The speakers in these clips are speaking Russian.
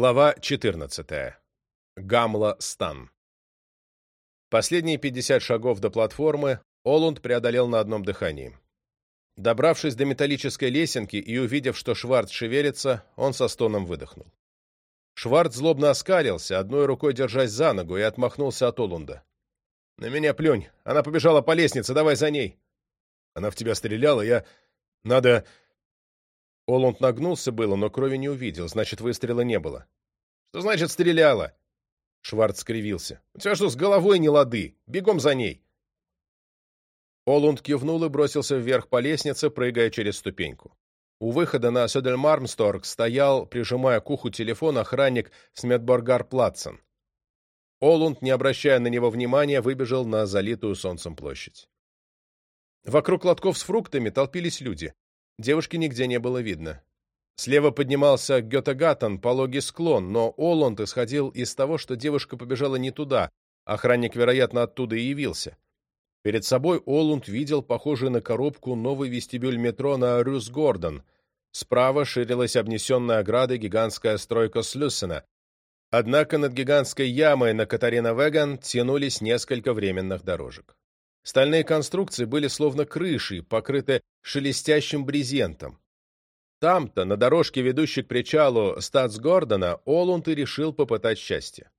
Глава 14. Гамла Стан. Последние 50 шагов до платформы Олунд преодолел на одном дыхании. Добравшись до металлической лесенки и увидев, что Шварц шевелится, он со стоном выдохнул. Шварц злобно оскалился, одной рукой держась за ногу, и отмахнулся от Олунда. «На меня плюнь! Она побежала по лестнице, давай за ней!» «Она в тебя стреляла, я... Надо...» Оланд нагнулся было, но крови не увидел, значит, выстрела не было. «Что значит стреляла?» Шварц скривился. «У тебя что, с головой не лады? Бегом за ней!» Олунд кивнул и бросился вверх по лестнице, прыгая через ступеньку. У выхода на Сёдельмармсторг стоял, прижимая к уху телефон, охранник Сметборгар Платсон. Олунд, не обращая на него внимания, выбежал на залитую солнцем площадь. Вокруг лотков с фруктами толпились люди. Девушки нигде не было видно. Слева поднимался Гётагатан, пологий склон, но Оланд исходил из того, что девушка побежала не туда, охранник, вероятно, оттуда и явился. Перед собой Олунд видел похожий на коробку новый вестибюль метро на Рюс-Гордон. Справа ширилась обнесенная оградой гигантская стройка Слюсена. Однако над гигантской ямой на Катарина-Веган тянулись несколько временных дорожек. Стальные конструкции были словно крыши, покрыты шелестящим брезентом. Там-то, на дорожке, ведущей к причалу Статсгордона, Олунд и решил попытать счастье.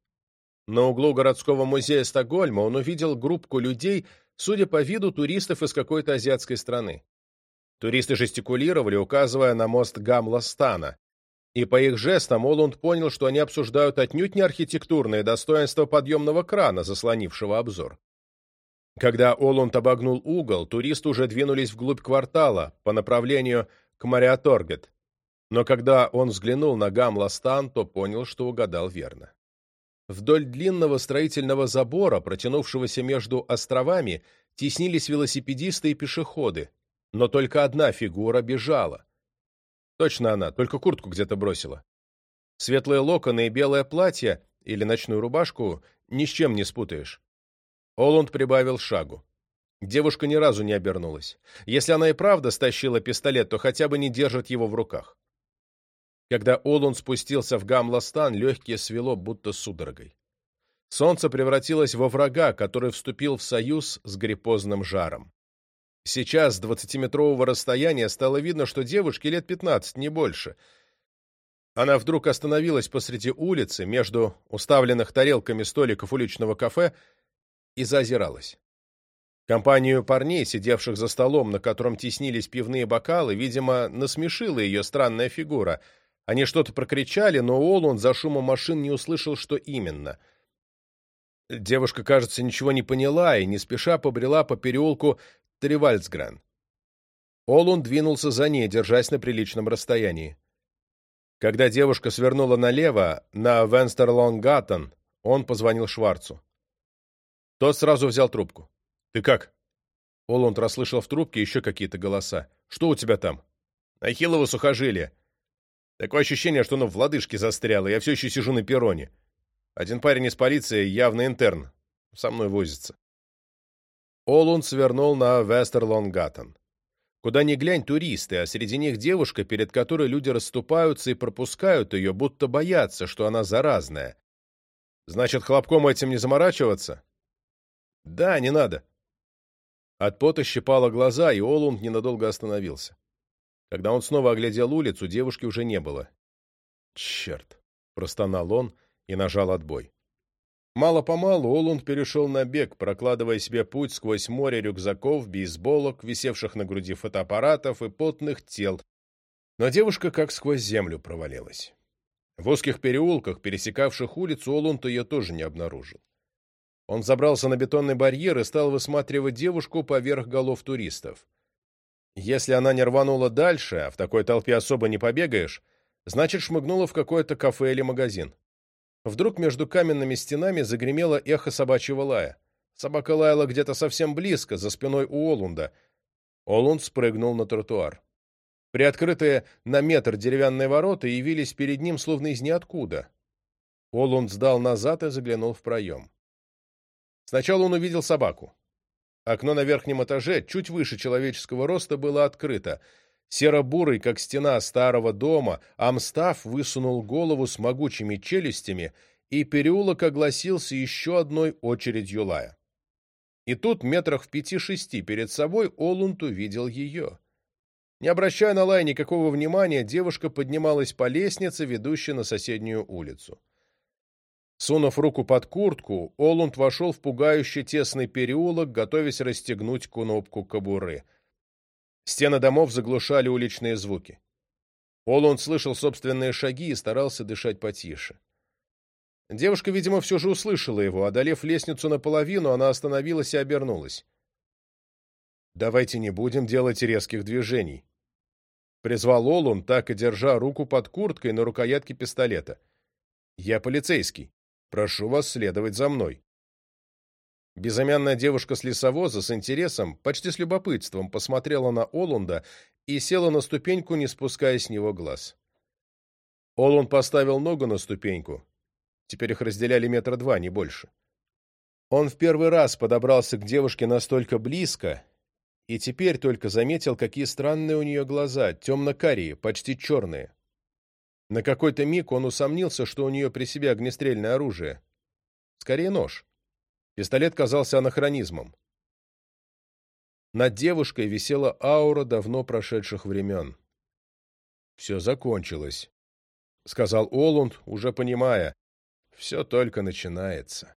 На углу городского музея Стокгольма он увидел группку людей, судя по виду, туристов из какой-то азиатской страны. Туристы жестикулировали, указывая на мост Гамла-Стана, и по их жестам Олунд понял, что они обсуждают отнюдь не архитектурные достоинства подъемного крана, заслонившего обзор. Когда Олон обогнул угол, туристы уже двинулись вглубь квартала по направлению к Мариаторгет. Но когда он взглянул на Гамластан, то понял, что угадал верно. Вдоль длинного строительного забора, протянувшегося между островами, теснились велосипедисты и пешеходы, но только одна фигура бежала. Точно она, только куртку где-то бросила. Светлые локоны и белое платье, или ночную рубашку, ни с чем не спутаешь. Оланд прибавил шагу. Девушка ни разу не обернулась. Если она и правда стащила пистолет, то хотя бы не держит его в руках. Когда Оланд спустился в Гамластан, легкие свело будто судорогой. Солнце превратилось во врага, который вступил в союз с гриппозным жаром. Сейчас с двадцатиметрового расстояния стало видно, что девушке лет пятнадцать, не больше. Она вдруг остановилась посреди улицы, между уставленных тарелками столиков уличного кафе, и заозиралась. Компанию парней, сидевших за столом, на котором теснились пивные бокалы, видимо, насмешила ее странная фигура. Они что-то прокричали, но Олун за шумом машин не услышал, что именно. Девушка, кажется, ничего не поняла и не спеша побрела по переулку Тревальцгран. Олун двинулся за ней, держась на приличном расстоянии. Когда девушка свернула налево, на Венстерлонгаттон, он позвонил Шварцу. Тот сразу взял трубку. «Ты как?» Оланд расслышал в трубке еще какие-то голоса. «Что у тебя там?» «Ахиллово сухожилие. Такое ощущение, что оно в лодыжке застряло. Я все еще сижу на перроне. Один парень из полиции явно интерн. Со мной возится». Олунд свернул на Вестерлонгаттен. Куда ни глянь туристы, а среди них девушка, перед которой люди расступаются и пропускают ее, будто боятся, что она заразная. «Значит, хлопком этим не заморачиваться?» Да, не надо. От пота щипало глаза, и Олунд ненадолго остановился. Когда он снова оглядел улицу, девушки уже не было. «Черт!» — простонал он и нажал отбой. Мало-помалу Олунд перешел на бег, прокладывая себе путь сквозь море рюкзаков, бейсболок, висевших на груди фотоаппаратов и потных тел. Но девушка как сквозь землю провалилась. В узких переулках, пересекавших улицу, Олунд ее тоже не обнаружил. Он забрался на бетонный барьер и стал высматривать девушку поверх голов туристов. Если она не рванула дальше, а в такой толпе особо не побегаешь, значит, шмыгнула в какое-то кафе или магазин. Вдруг между каменными стенами загремело эхо собачьего лая. Собака лаяла где-то совсем близко, за спиной у Олунда. Олунд спрыгнул на тротуар. Приоткрытые на метр деревянные ворота явились перед ним словно из ниоткуда. Олунд сдал назад и заглянул в проем. Сначала он увидел собаку. Окно на верхнем этаже, чуть выше человеческого роста, было открыто. Серо-бурый, как стена старого дома, Амстав высунул голову с могучими челюстями, и переулок огласился еще одной очередью лая. И тут, метрах в пяти-шести перед собой, Олунд увидел ее. Не обращая на лай никакого внимания, девушка поднималась по лестнице, ведущей на соседнюю улицу. Сунув руку под куртку, Олунд вошел в пугающий тесный переулок, готовясь расстегнуть кнопку кобуры. Стены домов заглушали уличные звуки. Олунд слышал собственные шаги и старался дышать потише. Девушка, видимо, все же услышала его. Одолев лестницу наполовину, она остановилась и обернулась. «Давайте не будем делать резких движений», — призвал Олунд, так и держа руку под курткой на рукоятке пистолета. «Я полицейский». Прошу вас следовать за мной». Безымянная девушка с лесовоза с интересом, почти с любопытством, посмотрела на Олунда и села на ступеньку, не спуская с него глаз. Олунд поставил ногу на ступеньку. Теперь их разделяли метра два, не больше. Он в первый раз подобрался к девушке настолько близко и теперь только заметил, какие странные у нее глаза, темно-карие, почти черные. На какой-то миг он усомнился, что у нее при себе огнестрельное оружие. Скорее нож. Пистолет казался анахронизмом. Над девушкой висела аура давно прошедших времен. «Все закончилось», — сказал Олунд, уже понимая. «Все только начинается».